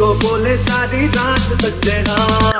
जिसको बोले सारी रात सज्जना